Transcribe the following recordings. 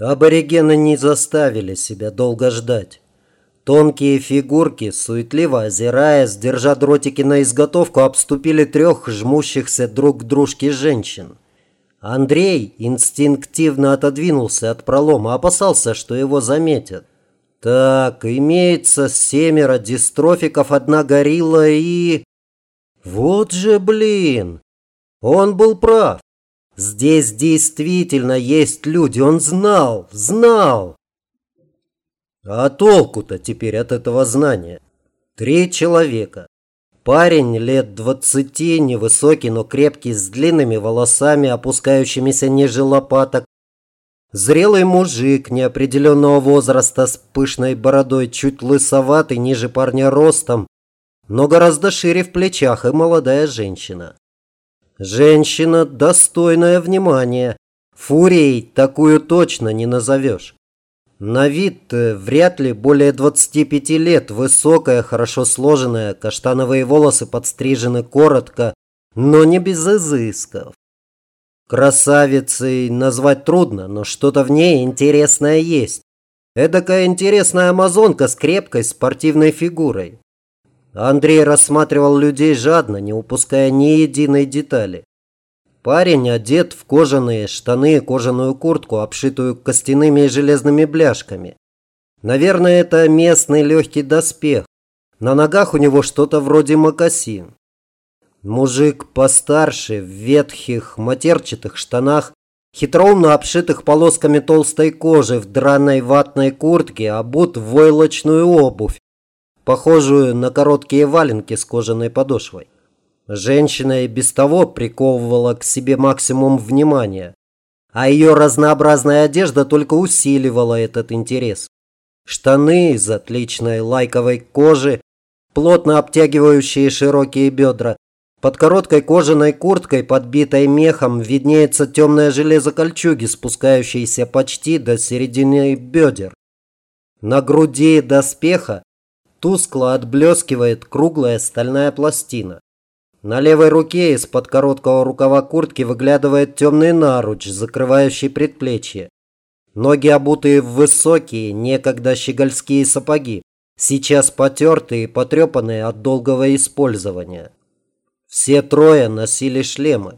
Аборигены не заставили себя долго ждать. Тонкие фигурки, суетливо озираясь, держа дротики на изготовку, обступили трех жмущихся друг к дружке женщин. Андрей инстинктивно отодвинулся от пролома, опасался, что его заметят. Так, имеется семеро дистрофиков, одна горилла и... Вот же блин! Он был прав. Здесь действительно есть люди, он знал, знал. А толку-то теперь от этого знания? Три человека. Парень лет двадцати, невысокий, но крепкий, с длинными волосами, опускающимися ниже лопаток. Зрелый мужик неопределенного возраста с пышной бородой, чуть лысоватый, ниже парня ростом, но гораздо шире в плечах и молодая женщина. Женщина, достойная внимания. Фурией такую точно не назовешь. На вид вряд ли более 25 лет, высокая, хорошо сложенная, каштановые волосы подстрижены коротко, но не без изысков. Красавицей назвать трудно, но что-то в ней интересное есть. Эдакая интересная амазонка с крепкой спортивной фигурой. Андрей рассматривал людей жадно, не упуская ни единой детали. Парень одет в кожаные штаны и кожаную куртку, обшитую костяными и железными бляшками. Наверное, это местный легкий доспех. На ногах у него что-то вроде мокасин. Мужик постарше, в ветхих, матерчатых штанах, хитроумно обшитых полосками толстой кожи, в драной ватной куртке, обут в войлочную обувь, похожую на короткие валенки с кожаной подошвой. Женщина и без того приковывала к себе максимум внимания, а ее разнообразная одежда только усиливала этот интерес. Штаны из отличной лайковой кожи, плотно обтягивающие широкие бедра, под короткой кожаной курткой, подбитой мехом, виднеется темное железо кольчуги, спускающееся почти до середины бедер. На груди доспеха Тускло отблескивает круглая стальная пластина. На левой руке из-под короткого рукава куртки выглядывает темный наруч, закрывающий предплечье. Ноги обутые в высокие, некогда щегольские сапоги, сейчас потертые и потрепанные от долгого использования. Все трое носили шлемы.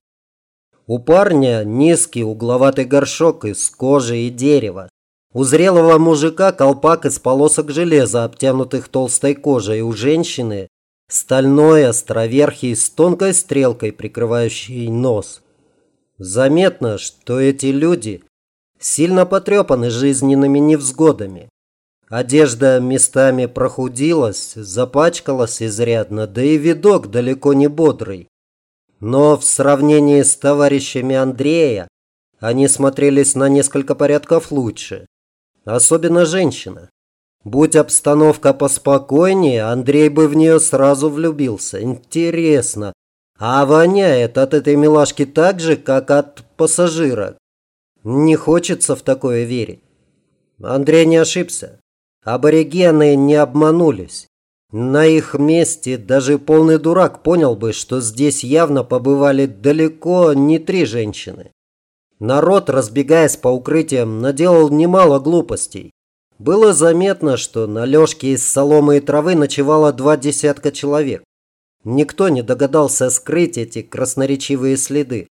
У парня низкий угловатый горшок из кожи и дерева. У зрелого мужика колпак из полосок железа, обтянутых толстой кожей. У женщины стальной островерхий с тонкой стрелкой, прикрывающей нос. Заметно, что эти люди сильно потрепаны жизненными невзгодами. Одежда местами прохудилась, запачкалась изрядно, да и видок далеко не бодрый. Но в сравнении с товарищами Андрея они смотрелись на несколько порядков лучше. Особенно женщина. Будь обстановка поспокойнее, Андрей бы в нее сразу влюбился. Интересно, а воняет от этой милашки так же, как от пассажира? Не хочется в такое верить. Андрей не ошибся. Аборигены не обманулись. На их месте даже полный дурак понял бы, что здесь явно побывали далеко не три женщины. Народ, разбегаясь по укрытиям, наделал немало глупостей. Было заметно, что на лёжке из соломы и травы ночевало два десятка человек. Никто не догадался скрыть эти красноречивые следы.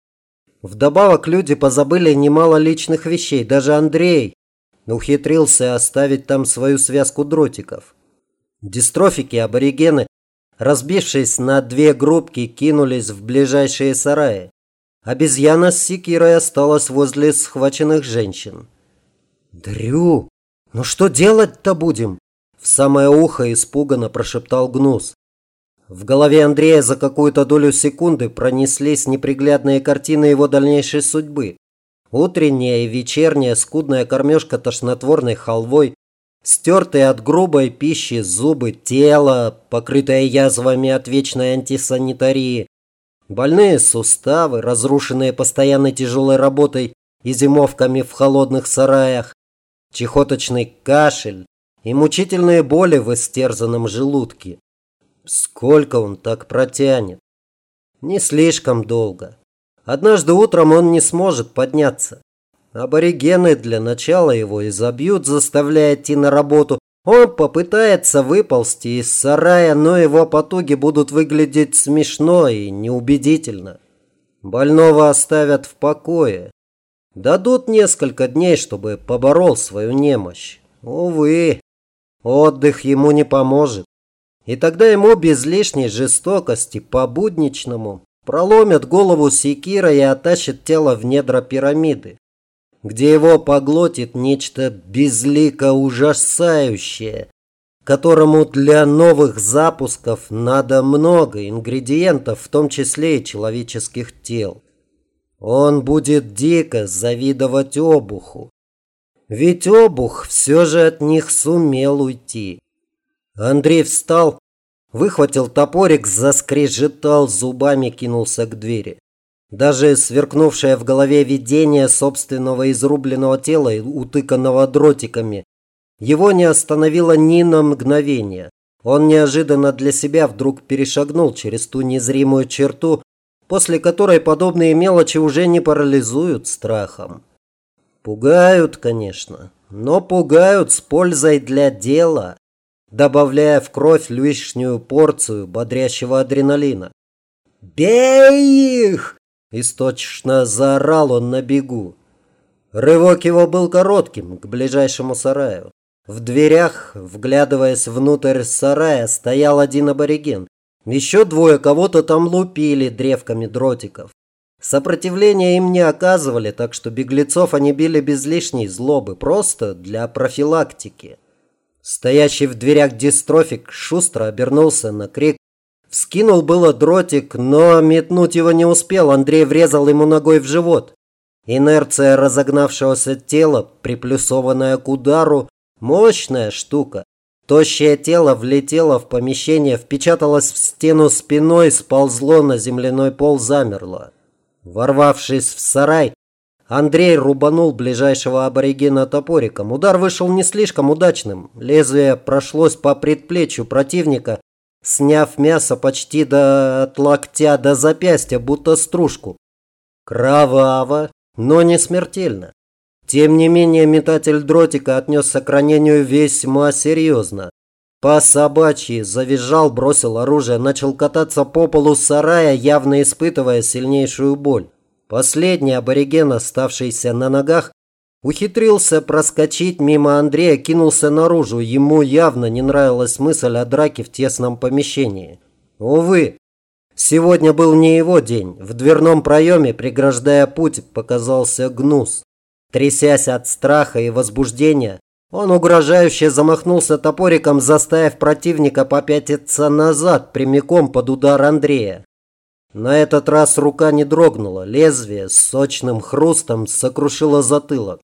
Вдобавок люди позабыли немало личных вещей. Даже Андрей ухитрился оставить там свою связку дротиков. Дистрофики, аборигены, разбившись на две группки, кинулись в ближайшие сараи. Обезьяна с секирой осталась возле схваченных женщин. «Дрю, ну что делать-то будем?» В самое ухо испуганно прошептал Гнус. В голове Андрея за какую-то долю секунды пронеслись неприглядные картины его дальнейшей судьбы. Утренняя и вечерняя скудная кормежка тошнотворной халвой, стертые от грубой пищи зубы, тело, покрытое язвами от вечной антисанитарии, Больные суставы, разрушенные постоянной тяжелой работой и зимовками в холодных сараях, чехоточный кашель и мучительные боли в истерзанном желудке. Сколько он так протянет? Не слишком долго. Однажды утром он не сможет подняться. Аборигены для начала его изобьют, заставляя идти на работу. Он попытается выползти из сарая, но его потуги будут выглядеть смешно и неубедительно. Больного оставят в покое. Дадут несколько дней, чтобы поборол свою немощь. Увы, отдых ему не поможет. И тогда ему без лишней жестокости по-будничному проломят голову секира и оттащат тело в недра пирамиды, где его поглотит нечто безлико ужасающее, которому для новых запусков надо много ингредиентов, в том числе и человеческих тел. Он будет дико завидовать обуху. Ведь обух все же от них сумел уйти. Андрей встал, выхватил топорик, заскрежетал зубами, кинулся к двери. Даже сверкнувшее в голове видение собственного изрубленного тела, утыканного дротиками, его не остановило ни на мгновение. Он неожиданно для себя вдруг перешагнул через ту незримую черту, после которой подобные мелочи уже не парализуют страхом. Пугают, конечно, но пугают с пользой для дела добавляя в кровь лишнюю порцию бодрящего адреналина. «Бей их!» – источно заорал он на бегу. Рывок его был коротким, к ближайшему сараю. В дверях, вглядываясь внутрь сарая, стоял один абориген. Еще двое кого-то там лупили древками дротиков. Сопротивления им не оказывали, так что беглецов они били без лишней злобы, просто для профилактики. Стоящий в дверях дистрофик шустро обернулся на крик. Вскинул было дротик, но метнуть его не успел. Андрей врезал ему ногой в живот. Инерция разогнавшегося тела, приплюсованная к удару, мощная штука. Тощее тело влетело в помещение, впечаталось в стену спиной, сползло на земляной пол, замерло. Ворвавшись в сарай, Андрей рубанул ближайшего аборигена топориком. Удар вышел не слишком удачным. Лезвие прошлось по предплечью противника, сняв мясо почти до от локтя до запястья, будто стружку. Кроваво, но не смертельно. Тем не менее, метатель дротика отнесся к ранению весьма серьезно. По собачьи завизжал, бросил оружие, начал кататься по полу сарая, явно испытывая сильнейшую боль. Последний абориген, оставшийся на ногах, ухитрился проскочить мимо Андрея, кинулся наружу. Ему явно не нравилась мысль о драке в тесном помещении. Увы, сегодня был не его день. В дверном проеме, преграждая путь, показался гнус. Трясясь от страха и возбуждения, он угрожающе замахнулся топориком, заставив противника попятиться назад, прямиком под удар Андрея. На этот раз рука не дрогнула, лезвие с сочным хрустом сокрушило затылок.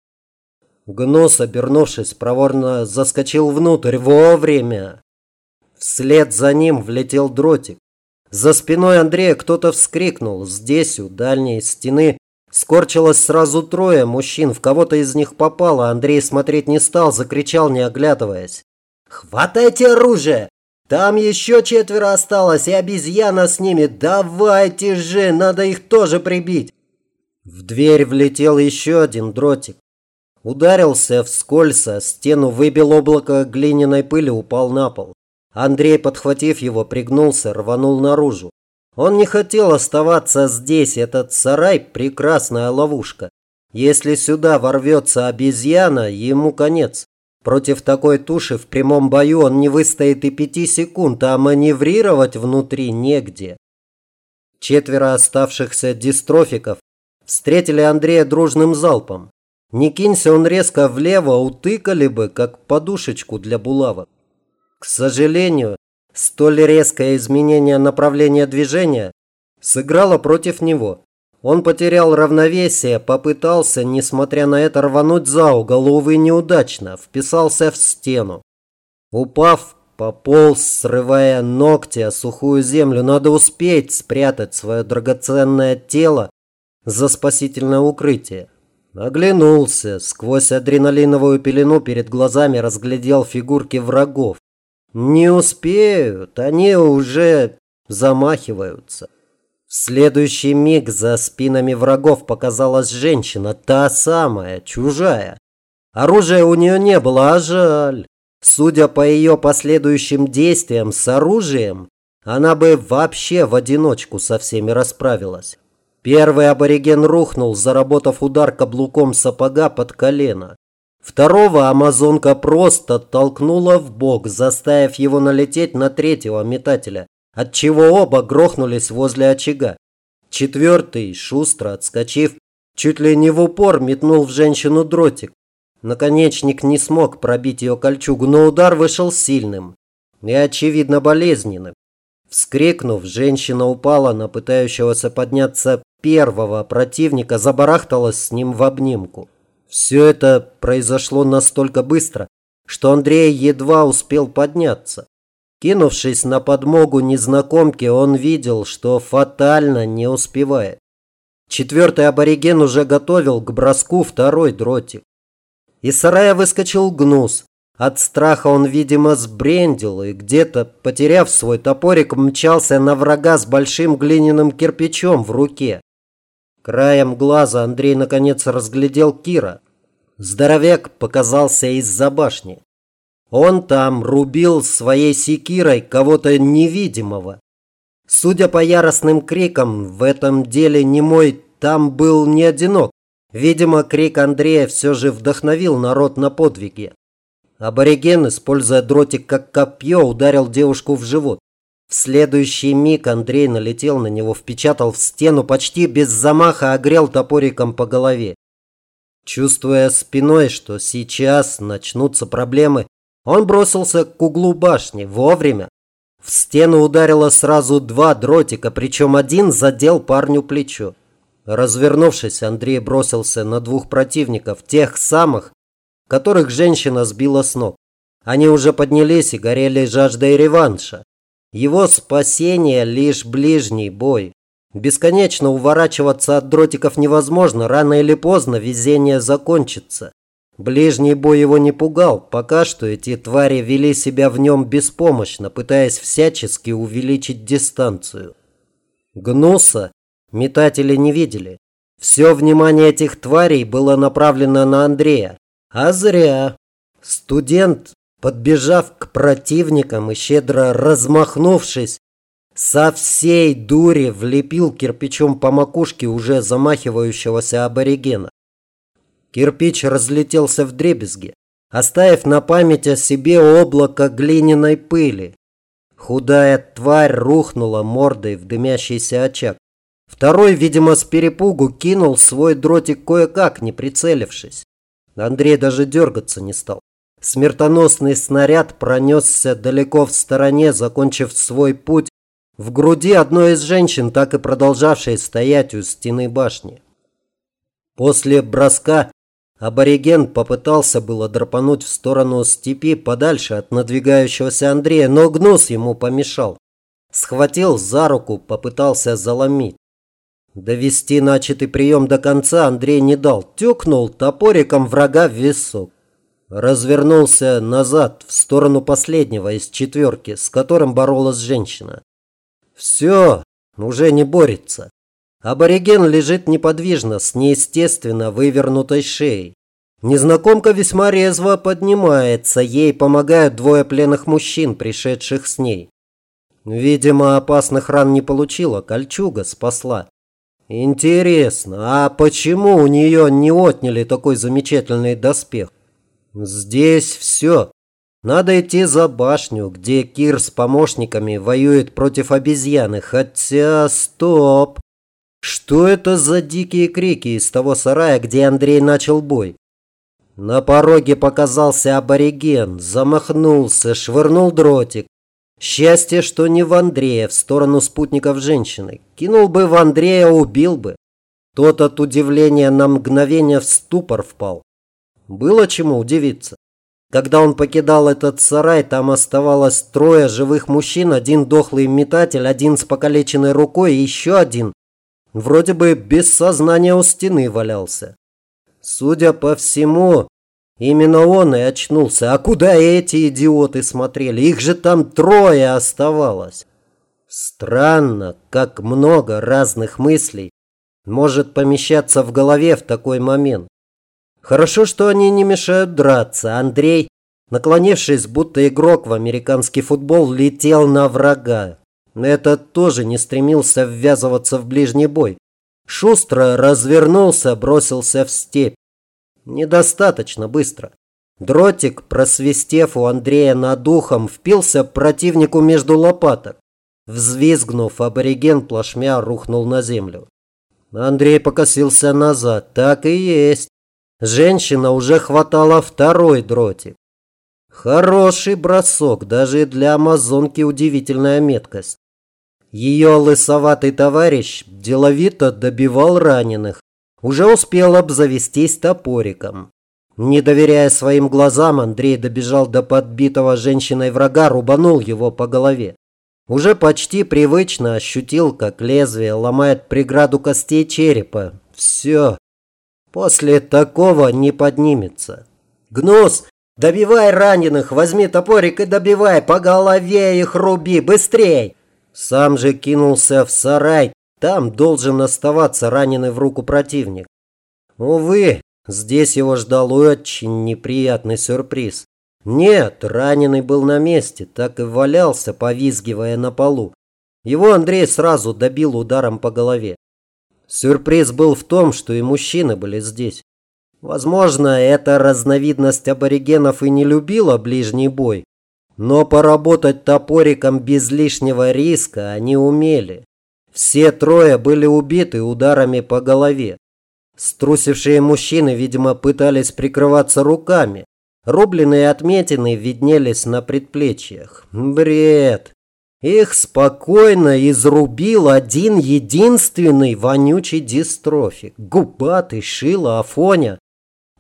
Гнус, обернувшись, проворно заскочил внутрь вовремя. Вслед за ним влетел дротик. За спиной Андрея кто-то вскрикнул. Здесь, у дальней стены, скорчилось сразу трое мужчин. В кого-то из них попало. Андрей смотреть не стал, закричал, не оглядываясь. «Хватайте оружие! Там еще четверо осталось, и обезьяна с ними. Давайте же, надо их тоже прибить. В дверь влетел еще один дротик. Ударился вскользь, а стену выбил облако глиняной пыли, упал на пол. Андрей, подхватив его, пригнулся, рванул наружу. Он не хотел оставаться здесь, этот сарай – прекрасная ловушка. Если сюда ворвется обезьяна, ему конец. Против такой туши в прямом бою он не выстоит и пяти секунд, а маневрировать внутри негде. Четверо оставшихся дистрофиков встретили Андрея дружным залпом. Не кинься он резко влево, утыкали бы, как подушечку для булавок. К сожалению, столь резкое изменение направления движения сыграло против него. Он потерял равновесие, попытался, несмотря на это, рвануть за угол, увы, неудачно, вписался в стену. Упав, пополз, срывая ногти о сухую землю. Надо успеть спрятать свое драгоценное тело за спасительное укрытие. Оглянулся, сквозь адреналиновую пелену перед глазами разглядел фигурки врагов. Не успеют, они уже замахиваются. следующий миг за спинами врагов показалась женщина, та самая, чужая. Оружия у нее не было, а жаль. Судя по ее последующим действиям с оружием, она бы вообще в одиночку со всеми расправилась. Первый абориген рухнул, заработав удар каблуком сапога под колено. Второго амазонка просто толкнула в бок, заставив его налететь на третьего метателя, отчего оба грохнулись возле очага. Четвертый, шустро отскочив, чуть ли не в упор метнул в женщину дротик. Наконечник не смог пробить ее кольчугу, но удар вышел сильным и, очевидно, болезненным. Вскрикнув, женщина упала на пытающегося подняться первого противника, забарахталась с ним в обнимку. Все это произошло настолько быстро, что Андрей едва успел подняться. Кинувшись на подмогу незнакомке, он видел, что фатально не успевает. Четвертый абориген уже готовил к броску второй дротик. Из сарая выскочил гнус. От страха он, видимо, сбрендил и где-то, потеряв свой топорик, мчался на врага с большим глиняным кирпичом в руке. Краем глаза Андрей наконец разглядел Кира. Здоровяк показался из-за башни. Он там рубил своей секирой кого-то невидимого. Судя по яростным крикам, в этом деле немой там был не одинок. Видимо, крик Андрея все же вдохновил народ на подвиги. Абориген, используя дротик как копье, ударил девушку в живот. В следующий миг Андрей налетел на него, впечатал в стену, почти без замаха огрел топориком по голове. Чувствуя спиной, что сейчас начнутся проблемы, он бросился к углу башни вовремя. В стену ударило сразу два дротика, причем один задел парню плечо. Развернувшись, Андрей бросился на двух противников, тех самых, которых женщина сбила с ног. Они уже поднялись и горели жаждой реванша. Его спасение – лишь ближний бой. Бесконечно уворачиваться от дротиков невозможно, рано или поздно везение закончится. Ближний бой его не пугал, пока что эти твари вели себя в нем беспомощно, пытаясь всячески увеличить дистанцию. Гнуса метатели не видели. Все внимание этих тварей было направлено на Андрея. А зря. Студент подбежав к противникам и щедро размахнувшись, со всей дури влепил кирпичом по макушке уже замахивающегося аборигена. Кирпич разлетелся в дребезги, оставив на память о себе облако глиняной пыли. Худая тварь рухнула мордой в дымящийся очаг. Второй, видимо, с перепугу кинул свой дротик кое-как, не прицелившись. Андрей даже дергаться не стал. Смертоносный снаряд пронесся далеко в стороне, закончив свой путь в груди одной из женщин, так и продолжавшей стоять у стены башни. После броска абориген попытался было драпануть в сторону степи подальше от надвигающегося Андрея, но гнус ему помешал. Схватил за руку, попытался заломить. Довести начатый прием до конца Андрей не дал, тюкнул топориком врага в висок развернулся назад, в сторону последнего из четверки, с которым боролась женщина. Все, уже не борется. Абориген лежит неподвижно, с неестественно вывернутой шеей. Незнакомка весьма резво поднимается, ей помогают двое пленных мужчин, пришедших с ней. Видимо, опасных ран не получила, кольчуга спасла. Интересно, а почему у нее не отняли такой замечательный доспех? Здесь все. Надо идти за башню, где Кир с помощниками воюет против обезьяны. Хотя, стоп. Что это за дикие крики из того сарая, где Андрей начал бой? На пороге показался абориген, замахнулся, швырнул дротик. Счастье, что не в Андрея, в сторону спутников женщины. Кинул бы в Андрея, убил бы. Тот от удивления на мгновение в ступор впал. Было чему удивиться. Когда он покидал этот сарай, там оставалось трое живых мужчин, один дохлый метатель, один с покалеченной рукой и еще один, вроде бы без сознания у стены валялся. Судя по всему, именно он и очнулся. А куда эти идиоты смотрели? Их же там трое оставалось. Странно, как много разных мыслей может помещаться в голове в такой момент. Хорошо, что они не мешают драться. Андрей, наклонившись, будто игрок в американский футбол, летел на врага. Этот тоже не стремился ввязываться в ближний бой. Шустро развернулся, бросился в степь. Недостаточно быстро. Дротик, просвистев у Андрея над ухом, впился противнику между лопаток. Взвизгнув, абориген плашмя рухнул на землю. Андрей покосился назад. Так и есть. Женщина уже хватала второй дротик. Хороший бросок, даже для амазонки удивительная меткость. Ее лысоватый товарищ деловито добивал раненых. Уже успел обзавестись топориком. Не доверяя своим глазам, Андрей добежал до подбитого женщиной врага, рубанул его по голове. Уже почти привычно ощутил, как лезвие ломает преграду костей черепа. Все. После такого не поднимется. Гнус, добивай раненых, возьми топорик и добивай, по голове их руби, быстрей! Сам же кинулся в сарай, там должен оставаться раненый в руку противник. Увы, здесь его ждал очень неприятный сюрприз. Нет, раненый был на месте, так и валялся, повизгивая на полу. Его Андрей сразу добил ударом по голове. Сюрприз был в том, что и мужчины были здесь. Возможно, эта разновидность аборигенов и не любила ближний бой, но поработать топориком без лишнего риска они умели. Все трое были убиты ударами по голове. Струсившие мужчины, видимо, пытались прикрываться руками. Рубленые отметины виднелись на предплечьях. Бред. Их спокойно изрубил один единственный вонючий дистрофик. Губатый Шила Афоня.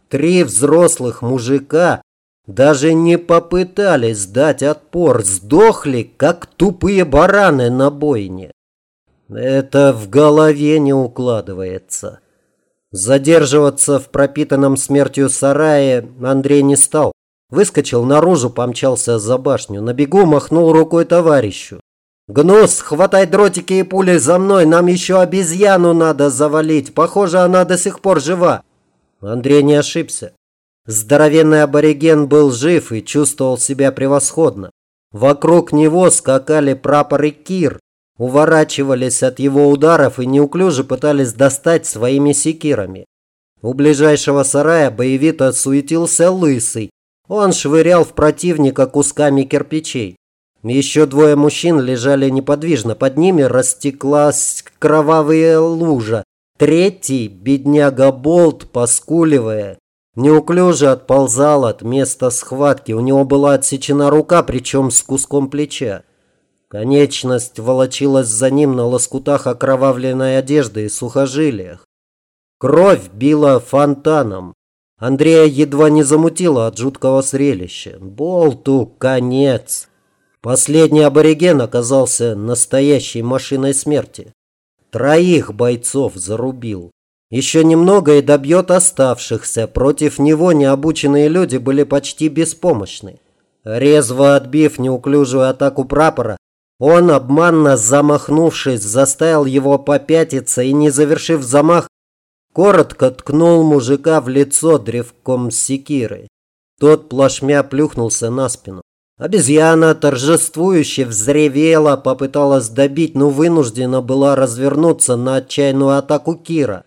Три взрослых мужика даже не попытались дать отпор, сдохли, как тупые бараны на бойне. Это в голове не укладывается. Задерживаться в пропитанном смертью сарае Андрей не стал. Выскочил наружу, помчался за башню. На бегу махнул рукой товарищу. «Гнус, хватай дротики и пули за мной, нам еще обезьяну надо завалить. Похоже, она до сих пор жива». Андрей не ошибся. Здоровенный абориген был жив и чувствовал себя превосходно. Вокруг него скакали прапоры Кир, уворачивались от его ударов и неуклюже пытались достать своими секирами. У ближайшего сарая боевито суетился лысый. Он швырял в противника кусками кирпичей. Еще двое мужчин лежали неподвижно, под ними растеклась кровавая лужа. Третий, бедняга Болт, поскуливая, неуклюже отползал от места схватки. У него была отсечена рука, причем с куском плеча. Конечность волочилась за ним на лоскутах окровавленной одежды и сухожилиях. Кровь била фонтаном. Андрея едва не замутила от жуткого зрелища. Болту конец. Последний абориген оказался настоящей машиной смерти. Троих бойцов зарубил. Еще немного и добьет оставшихся. Против него необученные люди были почти беспомощны. Резво отбив неуклюжую атаку прапора, он, обманно замахнувшись, заставил его попятиться и, не завершив замах, коротко ткнул мужика в лицо древком секиры. Тот плашмя плюхнулся на спину. Обезьяна торжествующе взревела, попыталась добить, но вынуждена была развернуться на отчаянную атаку Кира.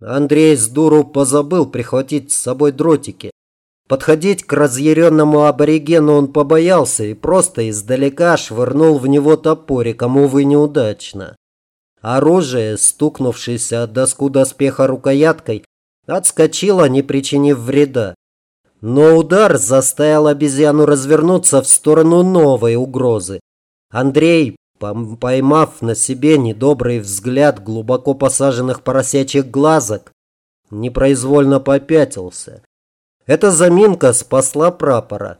Андрей с дуру позабыл прихватить с собой дротики. Подходить к разъяренному аборигену он побоялся и просто издалека швырнул в него топориком, увы, неудачно. Оружие, стукнувшееся от доску доспеха рукояткой, отскочило, не причинив вреда. Но удар заставил обезьяну развернуться в сторону новой угрозы. Андрей, поймав на себе недобрый взгляд глубоко посаженных поросячьих глазок, непроизвольно попятился. Эта заминка спасла прапора.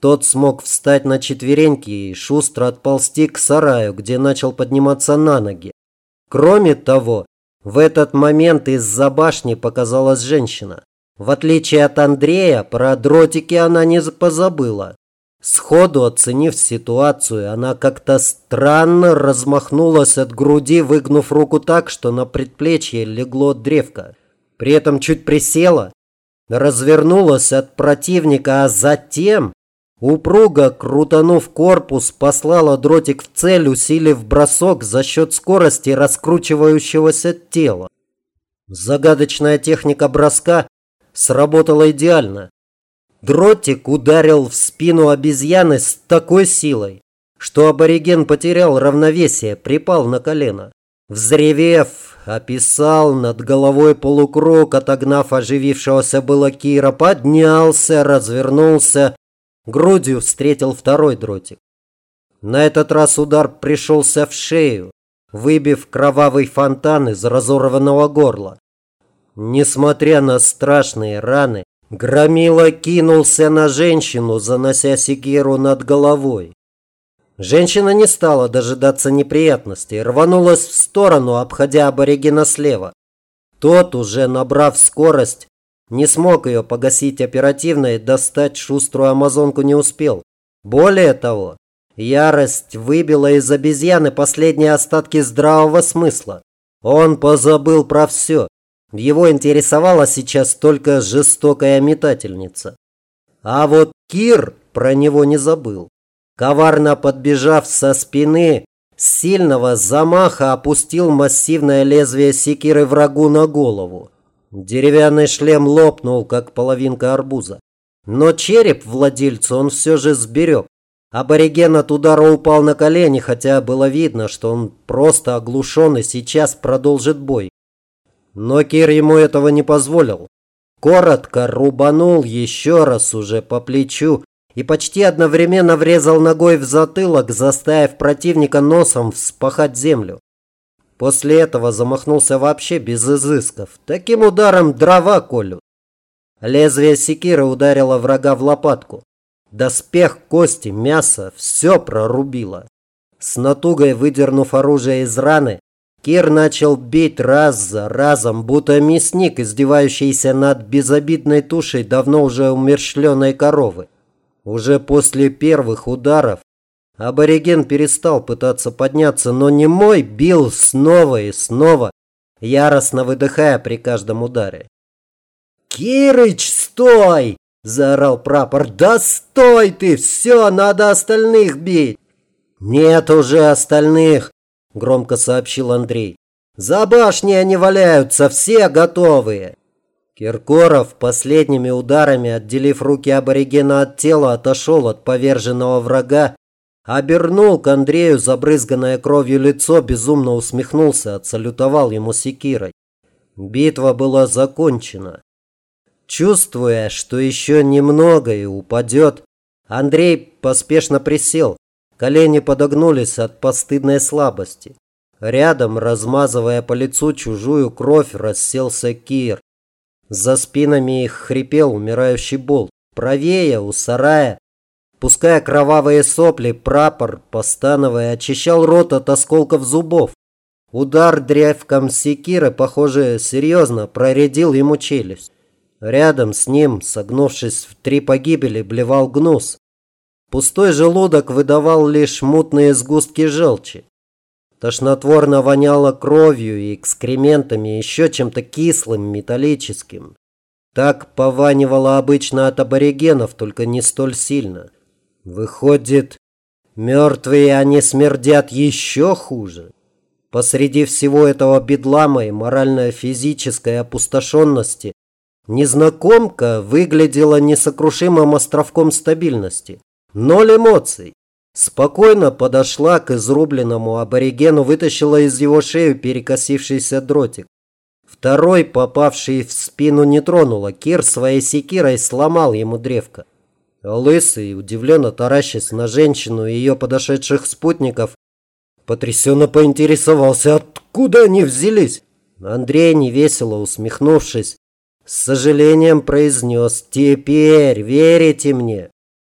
Тот смог встать на четвереньки и шустро отползти к сараю, где начал подниматься на ноги. Кроме того, в этот момент из-за башни показалась женщина. В отличие от Андрея, про дротики она не позабыла. Сходу оценив ситуацию, она как-то странно размахнулась от груди, выгнув руку так, что на предплечье легло древко. При этом чуть присела, развернулась от противника, а затем, упруго крутанув корпус, послала дротик в цель, усилив бросок за счет скорости раскручивающегося тела. Загадочная техника броска сработала идеально. Дротик ударил в спину обезьяны с такой силой, что абориген потерял равновесие, припал на колено. Взревев, описал над головой полукруг, отогнав оживившегося было Кира, поднялся, развернулся, грудью встретил второй дротик. На этот раз удар пришелся в шею, выбив кровавый фонтан из разорванного горла. Несмотря на страшные раны, Громила кинулся на женщину, занося секиру над головой. Женщина не стала дожидаться неприятностей, рванулась в сторону, обходя аборигена слева. Тот, уже набрав скорость, не смог ее погасить оперативно и достать шуструю амазонку не успел. Более того, ярость выбила из обезьяны последние остатки здравого смысла. Он позабыл про все. Его интересовала сейчас только жестокая метательница. А вот Кир про него не забыл. Коварно подбежав со спины, с сильного замаха опустил массивное лезвие секиры врагу на голову. Деревянный шлем лопнул, как половинка арбуза. Но череп владельцу он все же сберег. Абориген от удара упал на колени, хотя было видно, что он просто оглушен и сейчас продолжит бой. Но Кир ему этого не позволил. Коротко рубанул еще раз уже по плечу и почти одновременно врезал ногой в затылок, заставив противника носом вспахать землю. После этого замахнулся вообще без изысков. Таким ударом дрова колют. Лезвие секиры ударило врага в лопатку. Доспех, кости, мясо – все прорубило. С натугой выдернув оружие из раны, Кир начал бить раз за разом, будто мясник, издевающийся над безобидной тушей давно уже умерщвленной коровы. Уже после первых ударов абориген перестал пытаться подняться, но немой бил снова и снова, яростно выдыхая при каждом ударе. «Кирыч, стой!» – заорал прапор. «Да стой ты! Все, надо остальных бить!» «Нет уже остальных!» громко сообщил Андрей. За башней они валяются, все готовые. Киркоров последними ударами, отделив руки аборигена от тела, отошел от поверженного врага, обернул к Андрею забрызганное кровью лицо, безумно усмехнулся, отсалютовал ему секирой. Битва была закончена. Чувствуя, что еще немного и упадет, Андрей поспешно присел, Колени подогнулись от постыдной слабости. Рядом, размазывая по лицу чужую кровь, расселся Кир. За спинами их хрипел умирающий болт. Правее, у сарая, пуская кровавые сопли, прапор, постановая, очищал рот от осколков зубов. Удар древком секиры, похоже, серьезно проредил ему челюсть. Рядом с ним, согнувшись в три погибели, блевал гнус. Пустой желудок выдавал лишь мутные сгустки желчи. Тошнотворно воняло кровью и экскрементами, еще чем-то кислым, металлическим. Так пованивало обычно от аборигенов, только не столь сильно. Выходит, мертвые они смердят еще хуже. Посреди всего этого бедлама и морально-физической опустошенности незнакомка выглядела несокрушимым островком стабильности. Ноль эмоций. Спокойно подошла к изрубленному аборигену, вытащила из его шеи перекосившийся дротик. Второй, попавший в спину, не тронула. Кир своей секирой сломал ему древко. Лысый, удивленно таращась на женщину и ее подошедших спутников, потрясенно поинтересовался, откуда они взялись. Андрей, невесело усмехнувшись, с сожалением произнес «Теперь верите мне?»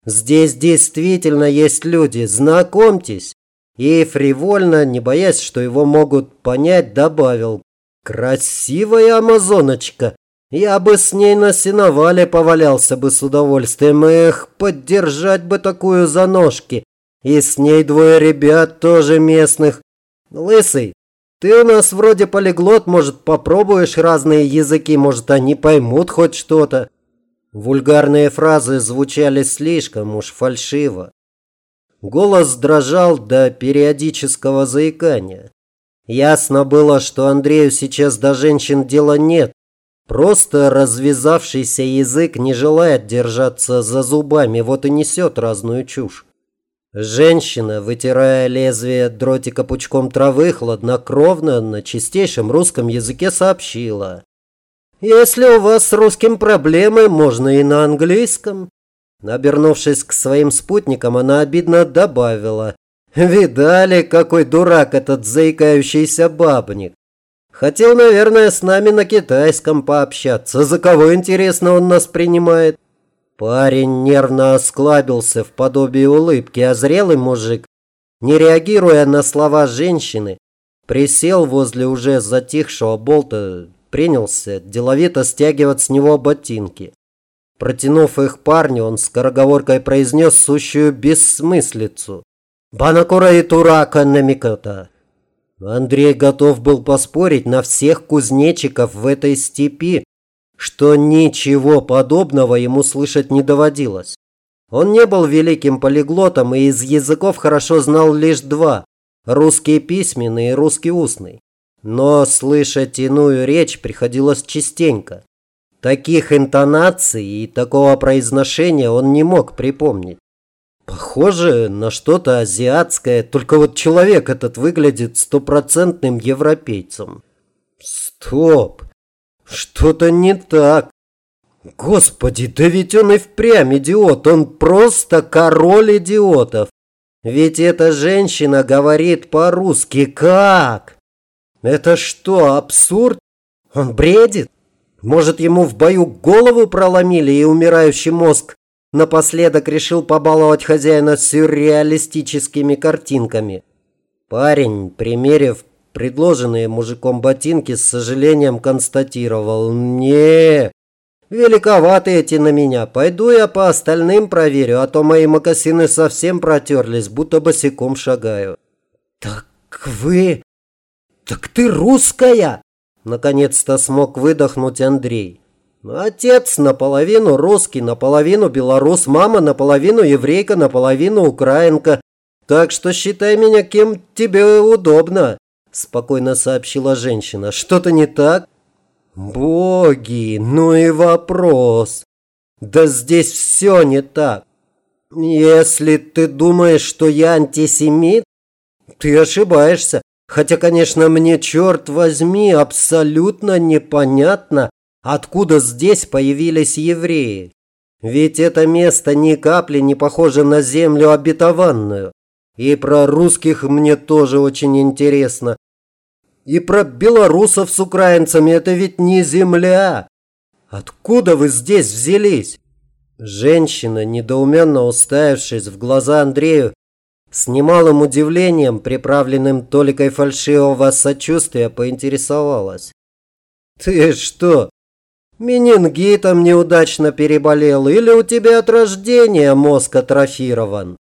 Здесь действительно есть люди, знакомьтесь. И фривольно, не боясь, что его могут понять, добавил. Красивая амазоночка. Я бы с ней на сеновале повалялся бы с удовольствием. Эх, поддержать бы такую за ножки. И с ней двое ребят тоже местных. Лысый, ты у нас вроде полиглот, может, попробуешь разные языки, может, они поймут хоть что-то. Вульгарные фразы звучали слишком уж фальшиво. Голос дрожал до периодического заикания. Ясно было, что Андрею сейчас до женщин дела нет. Просто развязавшийся язык не желает держаться за зубами, вот и несет разную чушь. Женщина, вытирая лезвие дротика пучком травы, хладнокровно на чистейшем русском языке сообщила. «Если у вас с русским проблемы, можно и на английском. Обернувшись к своим спутникам, она обидно добавила. «Видали, какой дурак этот заикающийся бабник? Хотел, наверное, с нами на китайском пообщаться. За кого, интересно, он нас принимает?» Парень нервно осклабился в подобии улыбки, а зрелый мужик, не реагируя на слова женщины, присел возле уже затихшего болта, принялся деловито стягивать с него ботинки. Протянув их парню, он скороговоркой произнес сущую бессмыслицу. «Банакура и турака намикота!» Андрей готов был поспорить на всех кузнечиков в этой степи, что ничего подобного ему слышать не доводилось. Он не был великим полиглотом и из языков хорошо знал лишь два – русский письменный и русский устный. Но слышать иную речь приходилось частенько. Таких интонаций и такого произношения он не мог припомнить. Похоже на что-то азиатское, только вот человек этот выглядит стопроцентным европейцем. Стоп! Что-то не так. Господи, да ведь он и впрямь идиот, он просто король идиотов. Ведь эта женщина говорит по-русски как? Это что, абсурд? Он бредит? Может, ему в бою голову проломили и умирающий мозг напоследок решил побаловать хозяина сюрреалистическими картинками. Парень, примерив предложенные мужиком ботинки, с сожалением констатировал «Не, великоваты эти на меня, пойду я по остальным проверю, а то мои мокасины совсем протерлись, будто босиком шагаю». «Так вы... так ты русская?» Наконец-то смог выдохнуть Андрей. Отец наполовину русский, наполовину белорус, мама наполовину еврейка, наполовину украинка. Так что считай меня кем тебе удобно, спокойно сообщила женщина. Что-то не так? Боги, ну и вопрос. Да здесь все не так. Если ты думаешь, что я антисемит, ты ошибаешься. Хотя, конечно, мне, черт возьми, абсолютно непонятно, откуда здесь появились евреи. Ведь это место ни капли не похоже на землю обетованную. И про русских мне тоже очень интересно. И про белорусов с украинцами это ведь не земля. Откуда вы здесь взялись? Женщина, недоуменно уставившись в глаза Андрею, с немалым удивлением, приправленным толикой фальшивого сочувствия, поинтересовалась. «Ты что, менингитом неудачно переболел или у тебя от рождения мозг атрофирован?»